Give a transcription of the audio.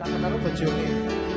な田の土地を